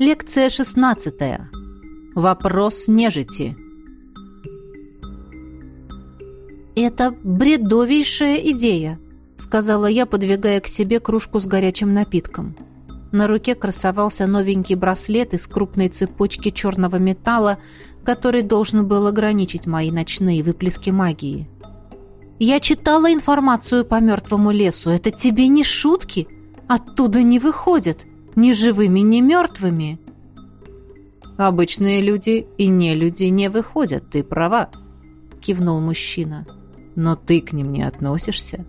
Лекция 16. Вопрос нежити. «Это бредовейшая идея», — сказала я, подвигая к себе кружку с горячим напитком. На руке красовался новенький браслет из крупной цепочки черного металла, который должен был ограничить мои ночные выплески магии. «Я читала информацию по мертвому лесу. Это тебе не шутки. Оттуда не выходят. Ни живыми, ни мертвыми». «Обычные люди и не люди не выходят, ты права», — кивнул мужчина. «Но ты к ним не относишься».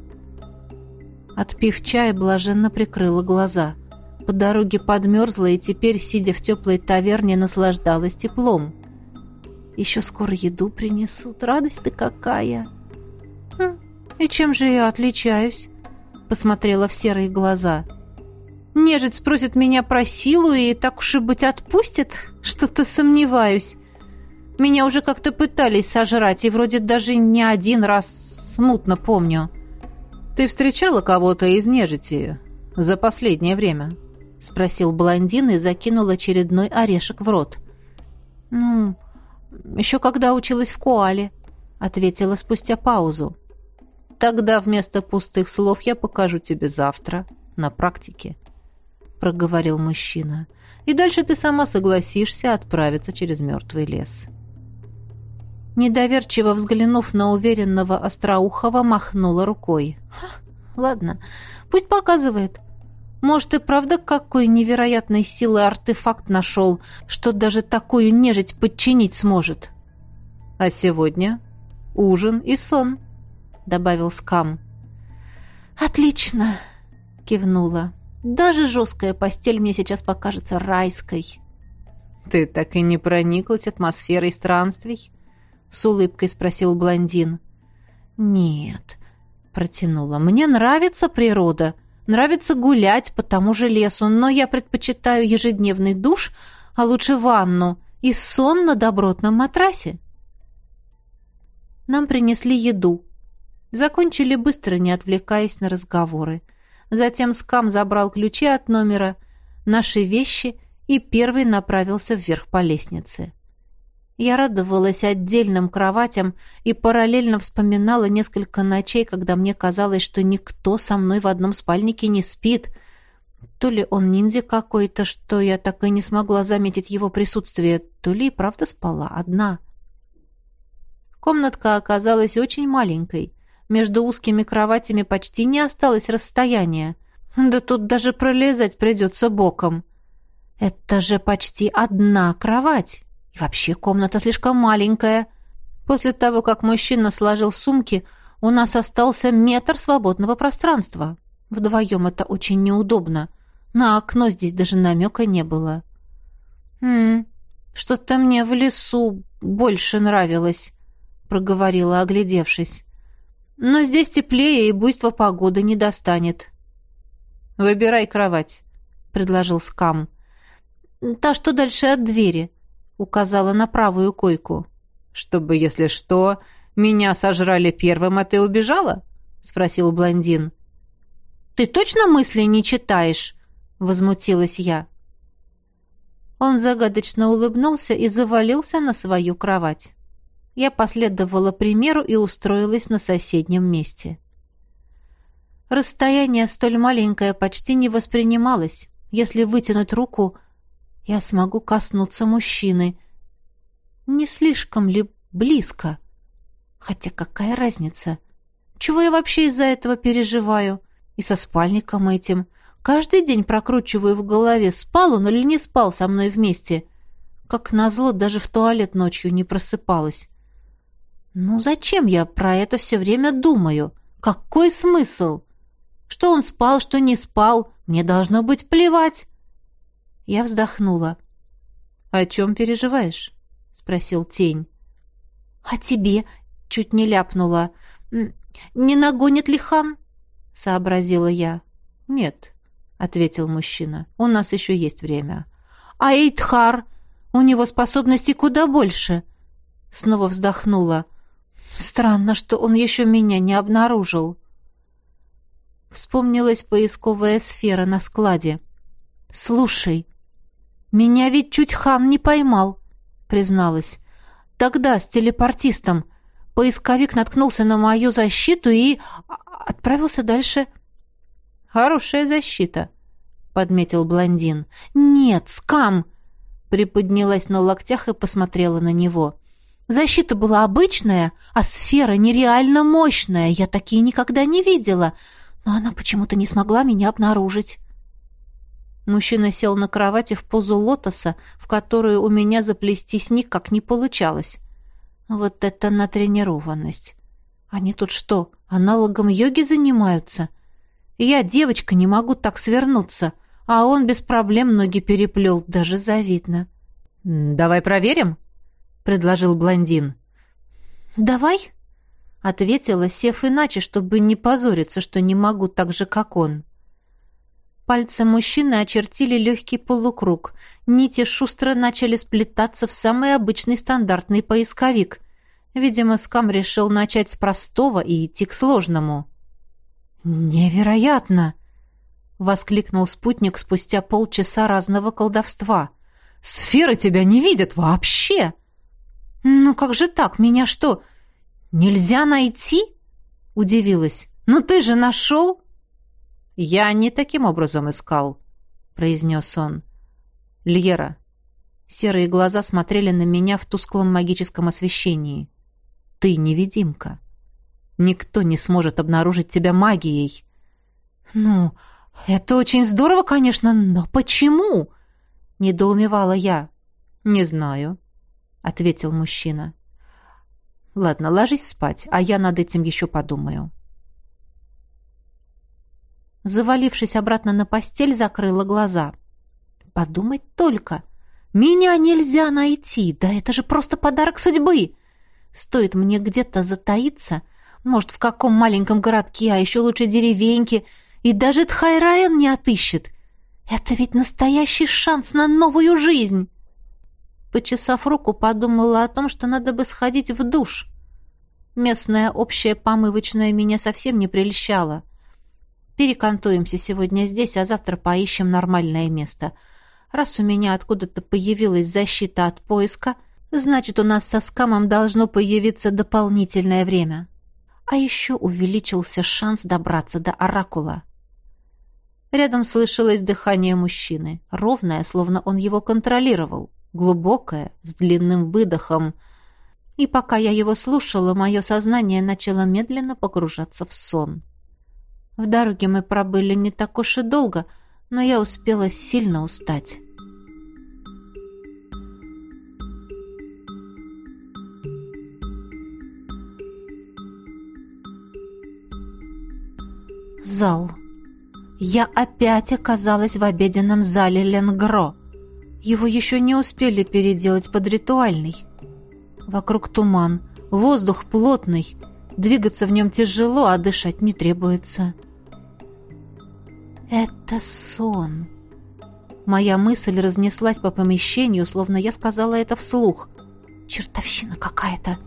Отпив чай, блаженно прикрыла глаза. По дороге подмерзла и теперь, сидя в теплой таверне, наслаждалась теплом. Еще скоро еду принесут. Радость-то какая!» хм, «И чем же я отличаюсь?» Посмотрела в серые глаза. «Нежить спросит меня про силу и так уж и быть отпустит? Что-то сомневаюсь. Меня уже как-то пытались сожрать, и вроде даже не один раз смутно помню». «Ты встречала кого-то из нежити за последнее время?» — спросил блондин и закинул очередной орешек в рот. «Ну, еще когда училась в Коале», — ответила спустя паузу. «Тогда вместо пустых слов я покажу тебе завтра на практике», — проговорил мужчина. «И дальше ты сама согласишься отправиться через мертвый лес». Недоверчиво взглянув на уверенного Остроухова, махнула рукой. «Ладно, пусть показывает. Может, и правда какой невероятной силы артефакт нашел, что даже такую нежить подчинить сможет. А сегодня ужин и сон, добавил Скам. Отлично, кивнула. Даже жесткая постель мне сейчас покажется райской. Ты так и не прониклась атмосферой странствий? С улыбкой спросил блондин. Нет, протянула. Мне нравится природа. — Нравится гулять по тому же лесу, но я предпочитаю ежедневный душ, а лучше ванну и сон на добротном матрасе. Нам принесли еду. Закончили быстро, не отвлекаясь на разговоры. Затем Скам забрал ключи от номера, наши вещи и первый направился вверх по лестнице. Я радовалась отдельным кроватям и параллельно вспоминала несколько ночей, когда мне казалось, что никто со мной в одном спальнике не спит. То ли он ниндзя какой-то, что я так и не смогла заметить его присутствие, то ли и правда спала одна. Комнатка оказалась очень маленькой. Между узкими кроватями почти не осталось расстояния. Да тут даже пролезать придется боком. Это же почти одна кровать. И вообще комната слишком маленькая. После того, как мужчина сложил сумки, у нас остался метр свободного пространства. Вдвоем это очень неудобно. На окно здесь даже намека не было. «М что-то мне в лесу больше нравилось», — проговорила, оглядевшись. «Но здесь теплее, и буйство погоды не достанет». «Выбирай кровать», — предложил Скам. «Та, что дальше от двери», указала на правую койку. «Чтобы, если что, меня сожрали первым, а ты убежала?» — спросил блондин. «Ты точно мысли не читаешь?» — возмутилась я. Он загадочно улыбнулся и завалился на свою кровать. Я последовала примеру и устроилась на соседнем месте. Расстояние столь маленькое почти не воспринималось. Если вытянуть руку, я смогу коснуться мужчины. Не слишком ли близко? Хотя какая разница? Чего я вообще из-за этого переживаю? И со спальником этим. Каждый день прокручиваю в голове, спал он или не спал со мной вместе. Как назло, даже в туалет ночью не просыпалась. Ну зачем я про это все время думаю? Какой смысл? Что он спал, что не спал, мне должно быть плевать. Я вздохнула. «О чем переживаешь?» — спросил тень. «О тебе!» — чуть не ляпнула. «Не нагонит ли хан?» — сообразила я. «Нет», — ответил мужчина. «У нас еще есть время». «А Эйтхар? У него способностей куда больше!» Снова вздохнула. «Странно, что он еще меня не обнаружил». Вспомнилась поисковая сфера на складе. «Слушай, «Меня ведь чуть хан не поймал», — призналась. «Тогда с телепортистом. Поисковик наткнулся на мою защиту и отправился дальше». «Хорошая защита», — подметил блондин. «Нет, скам!» Приподнялась на локтях и посмотрела на него. «Защита была обычная, а сфера нереально мощная. Я такие никогда не видела, но она почему-то не смогла меня обнаружить». Мужчина сел на кровати в позу лотоса, в которую у меня заплестись никак не получалось. Вот это натренированность. Они тут что, аналогом йоги занимаются? Я, девочка, не могу так свернуться, а он без проблем ноги переплел, даже завидно. «Давай проверим?» — предложил блондин. «Давай?» — ответила, сев иначе, чтобы не позориться, что не могу так же, как он. Пальцы мужчины очертили легкий полукруг. Нити шустро начали сплетаться в самый обычный стандартный поисковик. Видимо, Скам решил начать с простого и идти к сложному. «Невероятно!» — воскликнул спутник спустя полчаса разного колдовства. «Сферы тебя не видят вообще!» «Ну как же так? Меня что, нельзя найти?» — удивилась. «Ну ты же нашел!» «Я не таким образом искал», — произнес он. «Льера». Серые глаза смотрели на меня в тусклом магическом освещении. «Ты невидимка. Никто не сможет обнаружить тебя магией». «Ну, это очень здорово, конечно, но почему?» — недоумевала я. «Не знаю», — ответил мужчина. «Ладно, ложись спать, а я над этим еще подумаю». Завалившись обратно на постель, закрыла глаза. Подумать только. Меня нельзя найти. Да это же просто подарок судьбы. Стоит мне где-то затаиться, может, в каком маленьком городке, а еще лучше деревеньке, и даже Тхайраен не отыщет. Это ведь настоящий шанс на новую жизнь. Почесав руку, подумала о том, что надо бы сходить в душ. Местная общая помывочная меня совсем не прельщала. — Перекантуемся сегодня здесь, а завтра поищем нормальное место. Раз у меня откуда-то появилась защита от поиска, значит, у нас со скамом должно появиться дополнительное время. А еще увеличился шанс добраться до оракула. Рядом слышалось дыхание мужчины, ровное, словно он его контролировал, глубокое, с длинным выдохом. И пока я его слушала, мое сознание начало медленно погружаться в сон. — в дороге мы пробыли не так уж и долго, но я успела сильно устать. Зал. Я опять оказалась в обеденном зале Ленгро. Его еще не успели переделать под ритуальный. Вокруг туман, воздух плотный, двигаться в нем тяжело, а дышать не требуется. Это сон. Моя мысль разнеслась по помещению, словно я сказала это вслух. Чертовщина какая-то.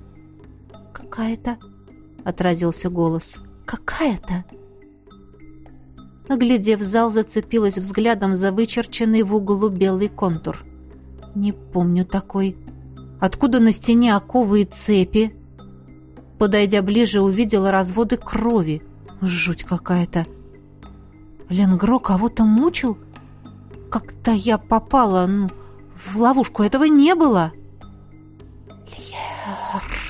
Какая-то, отразился голос. Какая-то. Оглядев зал, зацепилась взглядом за вычерченный в углу белый контур. Не помню такой. Откуда на стене оковы и цепи? Подойдя ближе, увидела разводы крови. Жуть какая-то. Ленгро кого-то мучил? Как-то я попала ну, в ловушку. Этого не было. Лера!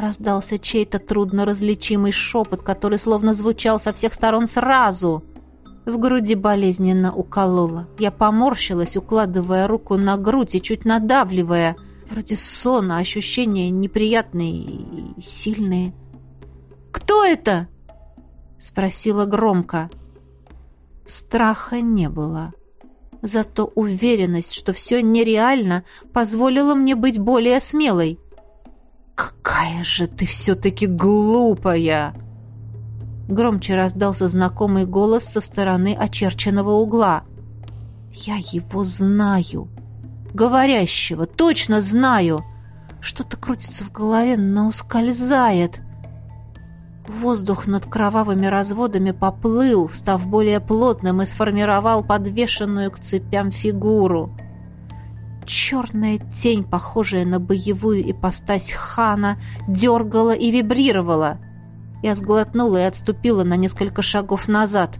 Раздался чей-то трудно различимый шепот, который словно звучал со всех сторон сразу. В груди болезненно уколола. Я поморщилась, укладывая руку на грудь и чуть надавливая. Вроде сон, а ощущения неприятные и сильные. «Кто это?» Спросила громко. Страха не было. Зато уверенность, что все нереально, позволила мне быть более смелой. «Какая же ты все-таки глупая!» Громче раздался знакомый голос со стороны очерченного угла. «Я его знаю. Говорящего, точно знаю. Что-то крутится в голове, но ускользает. Воздух над кровавыми разводами поплыл, став более плотным и сформировал подвешенную к цепям фигуру. Черная тень, похожая на боевую ипостась хана, дергала и вибрировала. Я сглотнула и отступила на несколько шагов назад.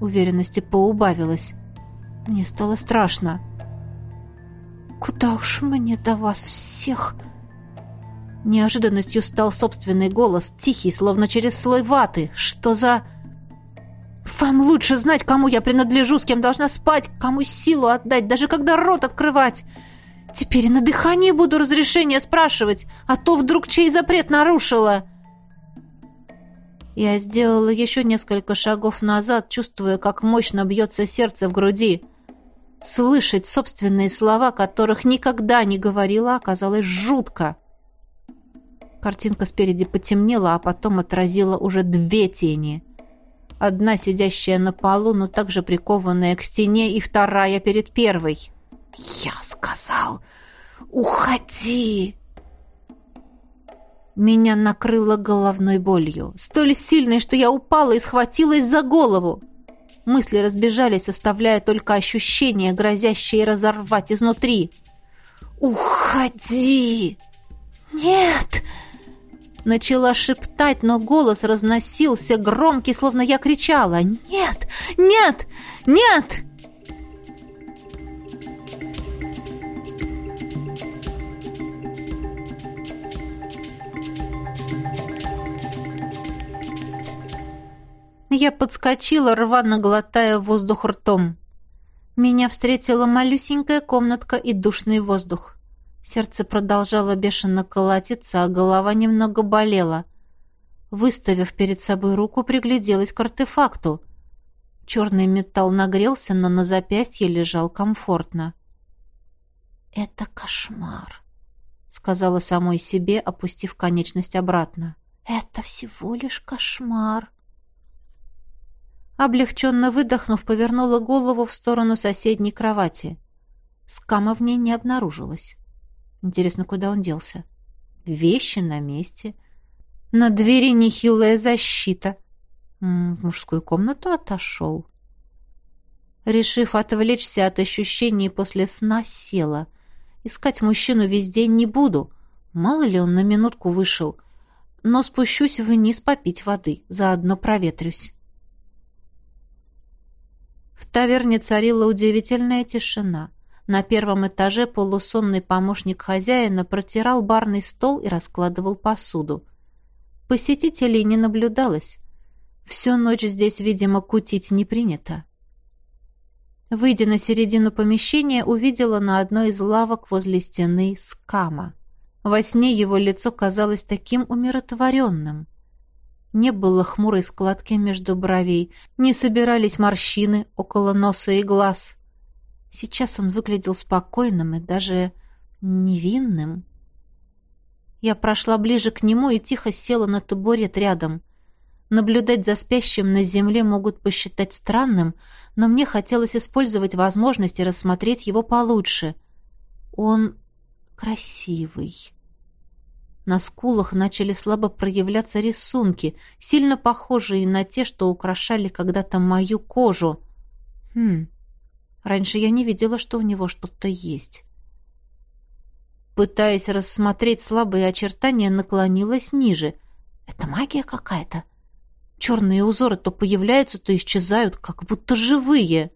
Уверенности поубавилась. Мне стало страшно. «Куда уж мне до вас всех?» Неожиданностью стал собственный голос, тихий, словно через слой ваты. «Что за...» «Вам лучше знать, кому я принадлежу, с кем должна спать, кому силу отдать, даже когда рот открывать. Теперь и на дыхании буду разрешение спрашивать, а то вдруг чей запрет нарушила». Я сделала еще несколько шагов назад, чувствуя, как мощно бьется сердце в груди. Слышать собственные слова, которых никогда не говорила, оказалось жутко. Картинка спереди потемнела, а потом отразила уже две тени. Одна сидящая на полу, но также прикованная к стене, и вторая перед первой. «Я сказал, уходи!» Меня накрыло головной болью, столь сильной, что я упала и схватилась за голову. Мысли разбежались, оставляя только ощущения, грозящие разорвать изнутри. «Уходи!» «Нет!» Начала шептать, но голос разносился громкий, словно я кричала «Нет! Нет! Нет!» Я подскочила, рвано глотая воздух ртом. Меня встретила малюсенькая комнатка и душный воздух. Сердце продолжало бешено колотиться, а голова немного болела. Выставив перед собой руку, пригляделась к артефакту. Черный металл нагрелся, но на запястье лежал комфортно. «Это кошмар», — сказала самой себе, опустив конечность обратно. «Это всего лишь кошмар». Облегченно выдохнув, повернула голову в сторону соседней кровати. Скама в ней не обнаружилось. Интересно, куда он делся? Вещи на месте. На двери нехилая защита. В мужскую комнату отошел. Решив отвлечься от ощущений после сна, села. Искать мужчину весь день не буду. Мало ли он на минутку вышел. Но спущусь вниз попить воды. Заодно проветрюсь. В таверне царила удивительная тишина. На первом этаже полусонный помощник хозяина протирал барный стол и раскладывал посуду. Посетителей не наблюдалось. Всю ночь здесь, видимо, кутить не принято. Выйдя на середину помещения, увидела на одной из лавок возле стены скама. Во сне его лицо казалось таким умиротворенным. Не было хмурой складки между бровей, не собирались морщины около носа и глаз. Сейчас он выглядел спокойным и даже невинным. Я прошла ближе к нему и тихо села на табурет рядом. Наблюдать за спящим на земле могут посчитать странным, но мне хотелось использовать возможность и рассмотреть его получше. Он красивый. На скулах начали слабо проявляться рисунки, сильно похожие на те, что украшали когда-то мою кожу. Хм, Раньше я не видела, что у него что-то есть. Пытаясь рассмотреть слабые очертания, наклонилась ниже. Это магия какая-то. Черные узоры то появляются, то исчезают, как будто живые.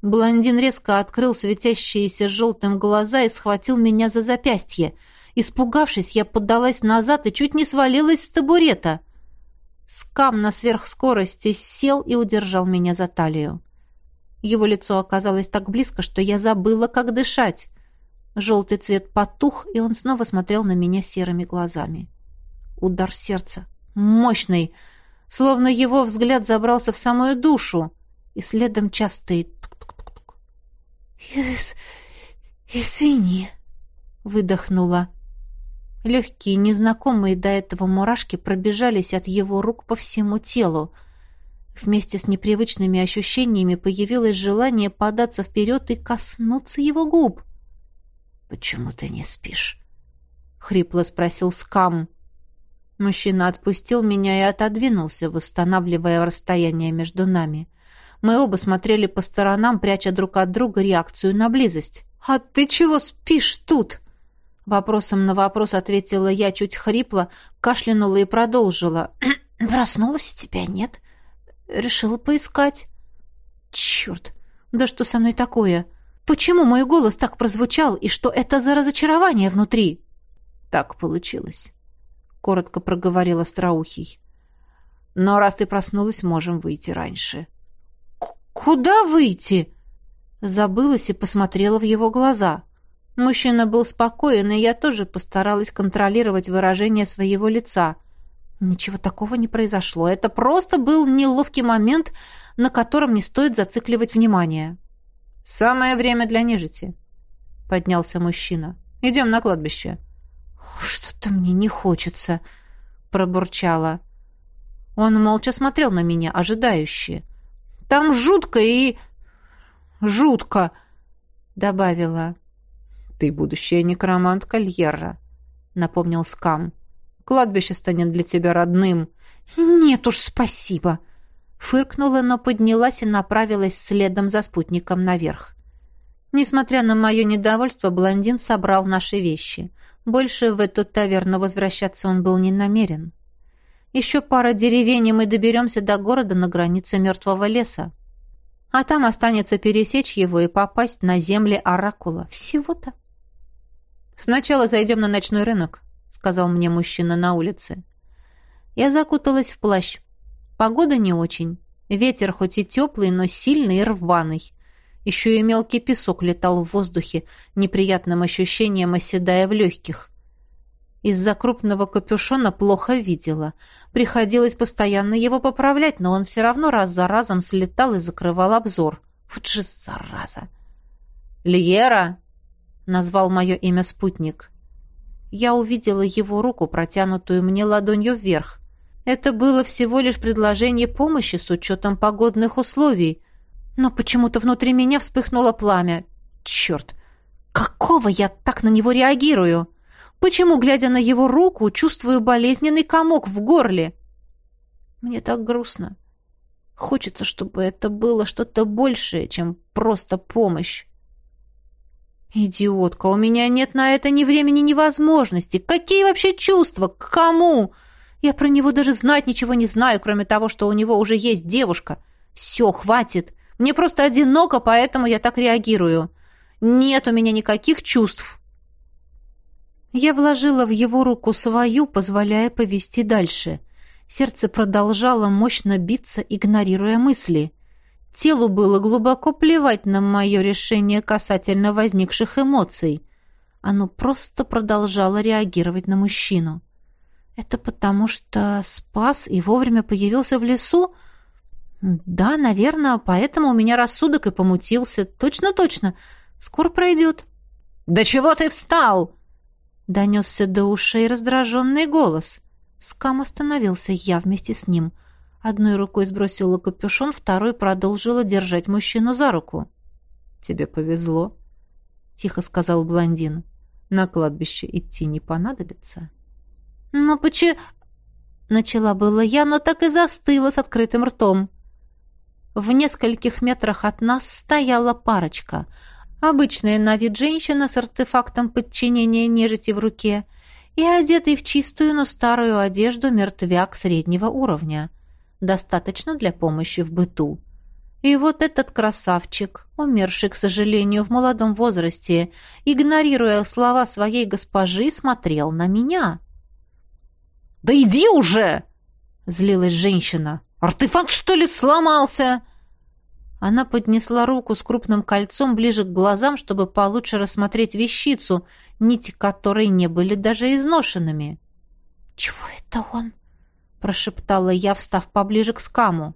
Блондин резко открыл светящиеся желтым глаза и схватил меня за запястье. Испугавшись, я поддалась назад и чуть не свалилась с табурета. Скам на сверхскорости сел и удержал меня за талию. Его лицо оказалось так близко, что я забыла, как дышать. Желтый цвет потух, и он снова смотрел на меня серыми глазами. Удар сердца. Мощный. Словно его взгляд забрался в самую душу. И следом частый тук-тук-тук-тук. «Ис... извини», — выдохнула. Легкие, незнакомые до этого мурашки пробежались от его рук по всему телу. Вместе с непривычными ощущениями появилось желание податься вперед и коснуться его губ. «Почему ты не спишь?» — хрипло спросил Скам. Мужчина отпустил меня и отодвинулся, восстанавливая расстояние между нами. Мы оба смотрели по сторонам, пряча друг от друга реакцию на близость. «А ты чего спишь тут?» Вопросом на вопрос ответила я чуть хрипло, кашлянула и продолжила. «Проснулась, тебя нет. Решила поискать». «Черт! Да что со мной такое? Почему мой голос так прозвучал, и что это за разочарование внутри?» «Так получилось», — коротко проговорил Остроухий. «Но раз ты проснулась, можем выйти раньше». «Куда выйти?» Забылась и посмотрела в его глаза. Мужчина был спокоен, и я тоже постаралась контролировать выражение своего лица. Ничего такого не произошло. Это просто был неловкий момент, на котором не стоит зацикливать внимание. «Самое время для нежити», — поднялся мужчина. «Идем на кладбище». «Что-то мне не хочется», — пробурчала. Он молча смотрел на меня, ожидающе. «Там жутко и...» «Жутко», — добавила. «Ты будущая некромантка Льерра», — напомнил Скам. «Кладбище станет для тебя родным». «Нет уж, спасибо», — фыркнула, но поднялась и направилась следом за спутником наверх. Несмотря на мое недовольство, блондин собрал наши вещи. Больше в эту таверну возвращаться он был не намерен. Еще пара деревень, и мы доберемся до города на границе мертвого леса. А там останется пересечь его и попасть на земли Оракула. Всего-то. «Сначала зайдем на ночной рынок», — сказал мне мужчина на улице. Я закуталась в плащ. Погода не очень. Ветер хоть и теплый, но сильный и рваный. Еще и мелкий песок летал в воздухе, неприятным ощущением оседая в легких. Из-за крупного капюшона плохо видела. Приходилось постоянно его поправлять, но он все равно раз за разом слетал и закрывал обзор. Вот же зараза! «Льера!» — назвал мое имя спутник. Я увидела его руку, протянутую мне ладонью вверх. Это было всего лишь предложение помощи с учетом погодных условий. Но почему-то внутри меня вспыхнуло пламя. Черт! Какого я так на него реагирую? Почему, глядя на его руку, чувствую болезненный комок в горле? Мне так грустно. Хочется, чтобы это было что-то большее, чем просто помощь. «Идиотка, у меня нет на это ни времени, ни возможности. Какие вообще чувства? К кому? Я про него даже знать ничего не знаю, кроме того, что у него уже есть девушка. Все, хватит. Мне просто одиноко, поэтому я так реагирую. Нет у меня никаких чувств». Я вложила в его руку свою, позволяя повести дальше. Сердце продолжало мощно биться, игнорируя мысли. Телу было глубоко плевать на мое решение касательно возникших эмоций. Оно просто продолжало реагировать на мужчину. Это потому что спас и вовремя появился в лесу? Да, наверное, поэтому у меня рассудок и помутился. Точно-точно. Скоро пройдет. «Да чего ты встал?» Донесся до ушей раздраженный голос. Скам остановился, я вместе с ним. Одной рукой сбросила капюшон, второй продолжила держать мужчину за руку. «Тебе повезло», — тихо сказал блондин. «На кладбище идти не понадобится». «Но почему...» — начала было я, но так и застыла с открытым ртом. В нескольких метрах от нас стояла парочка. Обычная на вид женщина с артефактом подчинения нежити в руке и одетый в чистую, но старую одежду мертвяк среднего уровня — достаточно для помощи в быту. И вот этот красавчик, умерший, к сожалению, в молодом возрасте, игнорируя слова своей госпожи, смотрел на меня. «Да иди уже!» — злилась женщина. «Артефакт, что ли, сломался?» Она поднесла руку с крупным кольцом ближе к глазам, чтобы получше рассмотреть вещицу, нити которой не были даже изношенными. «Чего это он?» Прошептала я, встав поближе к скаму.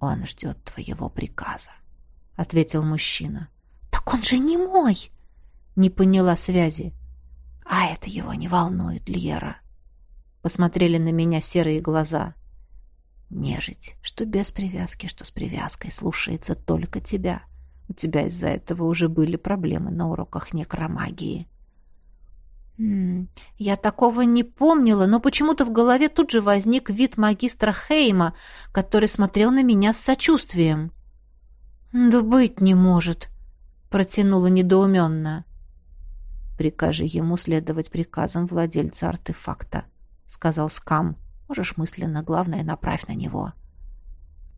«Он ждет твоего приказа», — ответил мужчина. «Так он же не мой!» — не поняла связи. «А это его не волнует, Льера», — посмотрели на меня серые глаза. «Нежить, что без привязки, что с привязкой, слушается только тебя. У тебя из-за этого уже были проблемы на уроках некромагии». Я такого не помнила, но почему-то в голове тут же возник вид магистра Хейма, который смотрел на меня с сочувствием. «Да быть не может», — протянула недоуменно. «Прикажи ему следовать приказам владельца артефакта», — сказал Скам. «Можешь мысленно, главное, направь на него».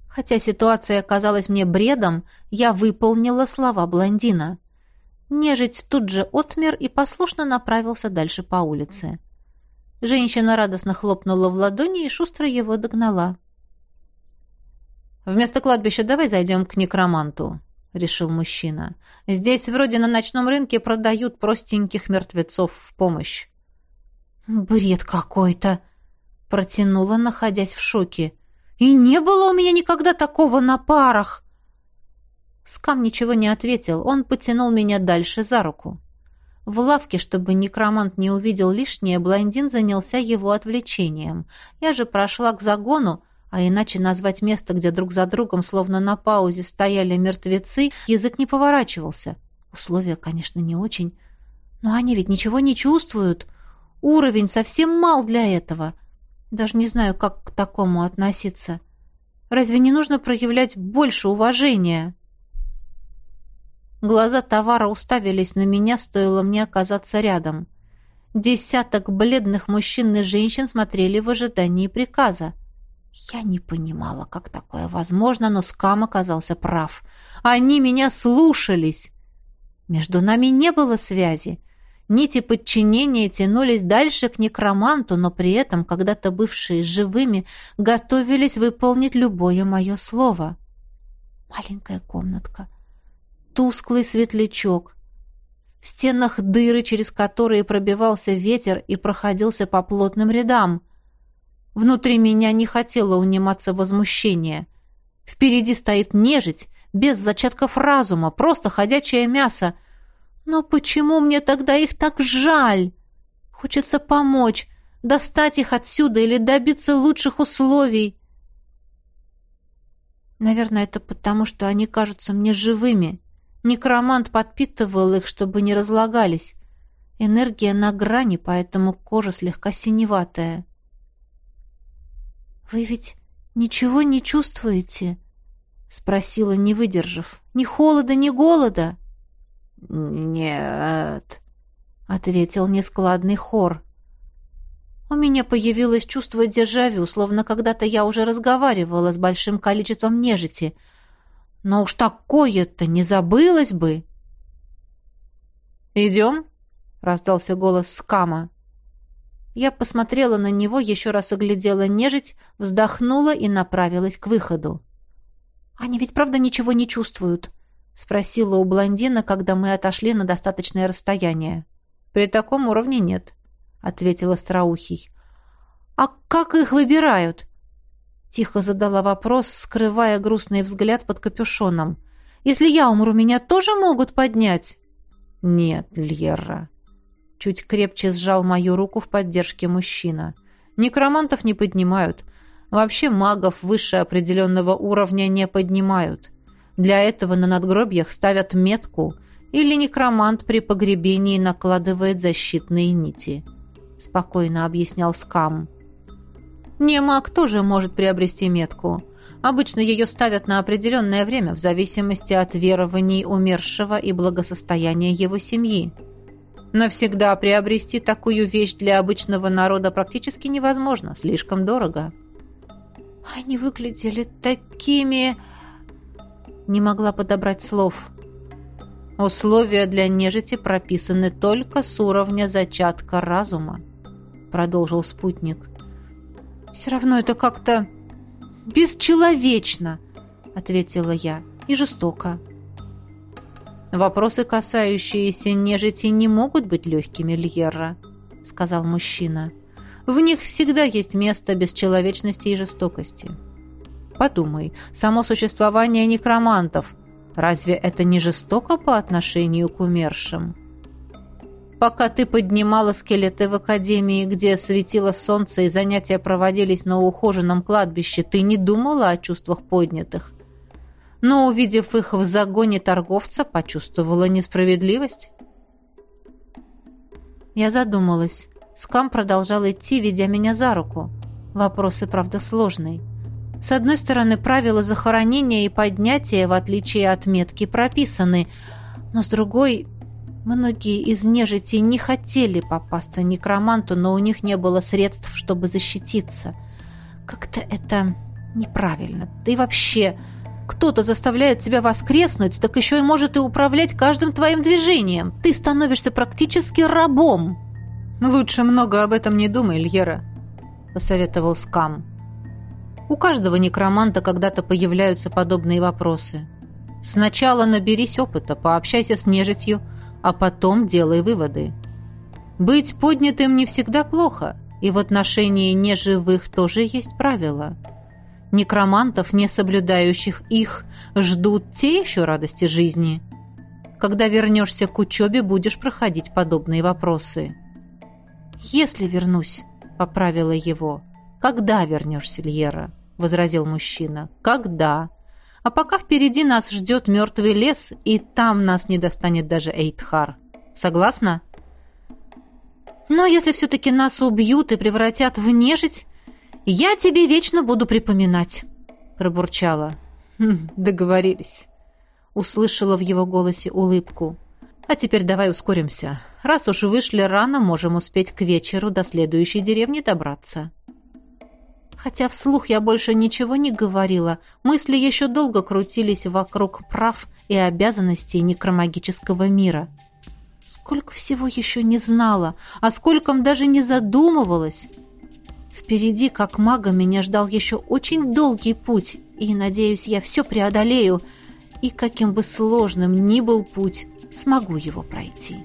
Хотя ситуация оказалась мне бредом, я выполнила слова блондина. Нежить тут же отмер и послушно направился дальше по улице. Женщина радостно хлопнула в ладони и шустро его догнала. «Вместо кладбища давай зайдем к некроманту», — решил мужчина. «Здесь вроде на ночном рынке продают простеньких мертвецов в помощь». «Бред какой-то!» — протянула, находясь в шоке. «И не было у меня никогда такого на парах!» Скам ничего не ответил, он потянул меня дальше за руку. В лавке, чтобы некромант не увидел лишнее, блондин занялся его отвлечением. Я же прошла к загону, а иначе назвать место, где друг за другом, словно на паузе, стояли мертвецы, язык не поворачивался. Условия, конечно, не очень, но они ведь ничего не чувствуют. Уровень совсем мал для этого. Даже не знаю, как к такому относиться. Разве не нужно проявлять больше уважения?» Глаза товара уставились на меня, стоило мне оказаться рядом. Десяток бледных мужчин и женщин смотрели в ожидании приказа. Я не понимала, как такое возможно, но Скам оказался прав. Они меня слушались. Между нами не было связи. Нити подчинения тянулись дальше к некроманту, но при этом, когда-то бывшие живыми, готовились выполнить любое мое слово. Маленькая комнатка — тусклый светлячок. В стенах дыры, через которые пробивался ветер и проходился по плотным рядам. Внутри меня не хотело униматься возмущение. Впереди стоит нежить, без зачатков разума, просто ходячее мясо. Но почему мне тогда их так жаль? Хочется помочь, достать их отсюда или добиться лучших условий. Наверное, это потому, что они кажутся мне живыми. Некромант подпитывал их, чтобы не разлагались. Энергия на грани, поэтому кожа слегка синеватая. «Вы ведь ничего не чувствуете?» — спросила, не выдержав. «Ни холода, ни голода?» «Нет», — ответил нескладный хор. У меня появилось чувство дежавю, словно когда-то я уже разговаривала с большим количеством нежити — но уж такое-то не забылось бы. «Идем?» — раздался голос Скама. Я посмотрела на него, еще раз оглядела нежить, вздохнула и направилась к выходу. «Они ведь правда ничего не чувствуют?» — спросила у блондина, когда мы отошли на достаточное расстояние. «При таком уровне нет», — ответила Страухий. «А как их выбирают?» Тихо задала вопрос, скрывая грустный взгляд под капюшоном. «Если я умру, меня тоже могут поднять?» «Нет, Льерра». Чуть крепче сжал мою руку в поддержке мужчина. «Некромантов не поднимают. Вообще магов выше определенного уровня не поднимают. Для этого на надгробьях ставят метку, или некромант при погребении накладывает защитные нити», — спокойно объяснял. «Скам». Немаг тоже может приобрести метку. Обычно ее ставят на определенное время в зависимости от верований умершего и благосостояния его семьи. Навсегда приобрести такую вещь для обычного народа практически невозможно, слишком дорого. Они выглядели такими... Не могла подобрать слов. Условия для нежити прописаны только с уровня зачатка разума, продолжил спутник. «Все равно это как-то бесчеловечно», — ответила я, — «и жестоко». «Вопросы, касающиеся нежити, не могут быть легкими, Льерра», — сказал мужчина. «В них всегда есть место бесчеловечности и жестокости. Подумай, само существование некромантов, разве это не жестоко по отношению к умершим?» Пока ты поднимала скелеты в академии, где светило солнце и занятия проводились на ухоженном кладбище, ты не думала о чувствах поднятых. Но, увидев их в загоне торговца, почувствовала несправедливость. Я задумалась. Скам продолжал идти, ведя меня за руку. Вопросы, правда, сложные. С одной стороны, правила захоронения и поднятия, в отличие от метки, прописаны, но с другой, многие из нежити не хотели попасться некроманту, но у них не было средств, чтобы защититься. Как-то это неправильно. Да и вообще, кто-то заставляет тебя воскреснуть, так еще и может и управлять каждым твоим движением. Ты становишься практически рабом. Лучше много об этом не думай, Льера, посоветовал Скам. У каждого некроманта когда-то появляются подобные вопросы. Сначала наберись опыта, пообщайся с нежитью, а потом делай выводы. Быть поднятым не всегда плохо, и в отношении неживых тоже есть правила. Некромантов, не соблюдающих их, ждут те еще радости жизни. Когда вернешься к учебе, будешь проходить подобные вопросы. «Если вернусь», — поправила его. «Когда вернешься, Льера?» — возразил мужчина. «Когда? А пока впереди нас ждет мертвый лес, и там нас не достанет даже Эйтхар. Согласна?» «Но если все-таки нас убьют и превратят в нежить, я тебе вечно буду припоминать», — пробурчала. «Хм, «Договорились». Услышала в его голосе улыбку. «А теперь давай ускоримся. Раз уж вышли рано, можем успеть к вечеру до следующей деревни добраться». Хотя вслух я больше ничего не говорила, мысли еще долго крутились вокруг прав и обязанностей некромагического мира. Сколько всего еще не знала, а скольком даже не задумывалась. Впереди, как мага, меня ждал еще очень долгий путь, и, надеюсь, я все преодолею, и каким бы сложным ни был путь, смогу его пройти».